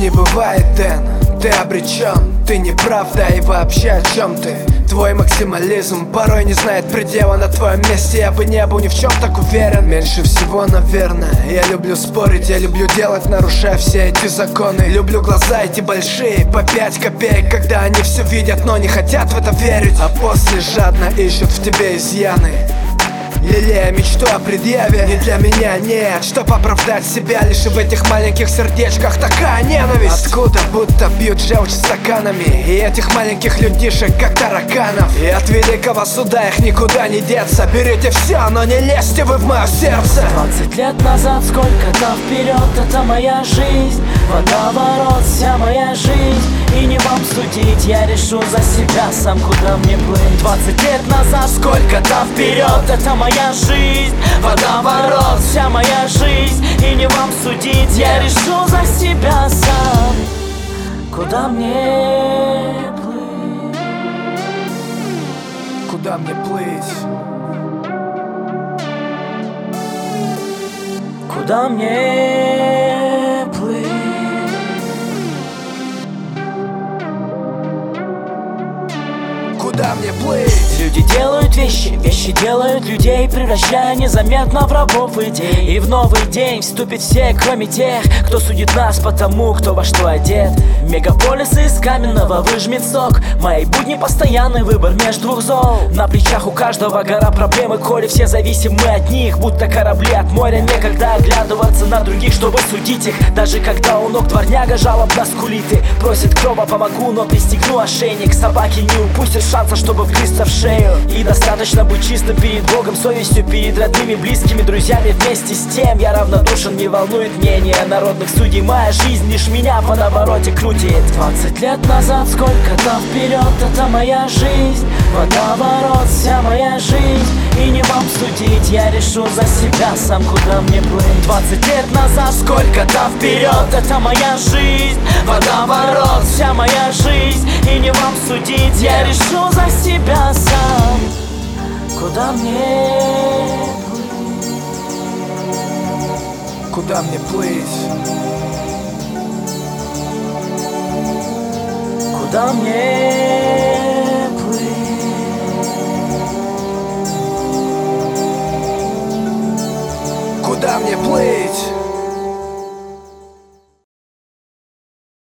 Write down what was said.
не бывает, Дэн. Ты обречен, ты не прав, да и вообще о чем ты? Твой максимализм порой не знает предела На твоем месте. Я бы не был ни в чем так уверен. Меньше всего, наверное Я люблю спорить, я люблю делать, нарушая все эти законы. Люблю глаза эти большие, по пять копеек Когда они все видят, но не хотят в это верить. А после жадно ищут в тебе изъяны Лелея мечту о предъяве. Не для меня, нет. Чтоб оправдать себя Лишь в этих маленьких сердечках. Такая ненависть. Откуда будто бьют желчь стаканами. И этих маленьких людишек как тараканов. И от великого суда их никуда не деться. Берите все, но не лезьте вы в мое сердце. 20 лет назад, сколько-то вперед Это моя жизнь, водоворот, вся моя жизнь. И не вам судить, я решу за себя сам, куда мне плыть. 20 лет назад, сколько-то вперед Это моя моя жизнь Водоворот, вся моя жизнь И не вам судить, я решу за себя сам Куда мне плыть? Куда мне плыть? Куда мне плыть? Куда мне плыть? Люди делают вещи, вещи делают людей Превращая незаметно в рабов идей И в новый день вступит все, кроме тех Кто судит нас по тому, кто во что одет. Мегаполисы из каменного выжмет сок. Мои будни постоянный выбор между двух зол. На плечах у каждого гора проблемы Коли все зависим мы от них. Будто корабли от моря Некогда оглядываться на других, чтобы судить их. Даже когда у ног дворняга жалобно скулит и Просит крова помогу, но пристегну ошейник. Собаки не упустят шанса, чтобы вгрызться в шею. И достаточно быть чистым перед Богом, совестью перед родными, близкими, друзьями Вместе с тем. Я равнодушен, не волнует мнение народных судей. Моя жизнь лишь меня по навороте крутит. 20 лет назад, сколько там вперед, это моя жизнь. Водоворот, вся моя жизнь. И не вам судить, я решу за себя сам, куда мне плыть. 20 лет назад, сколько там вперед, это моя жизнь. Водоворот, вся моя жизнь. И не вам судить, я решу за себя Куда мне плыть? Куда мне плыть? Куда мне плыть? Куда мне плыть?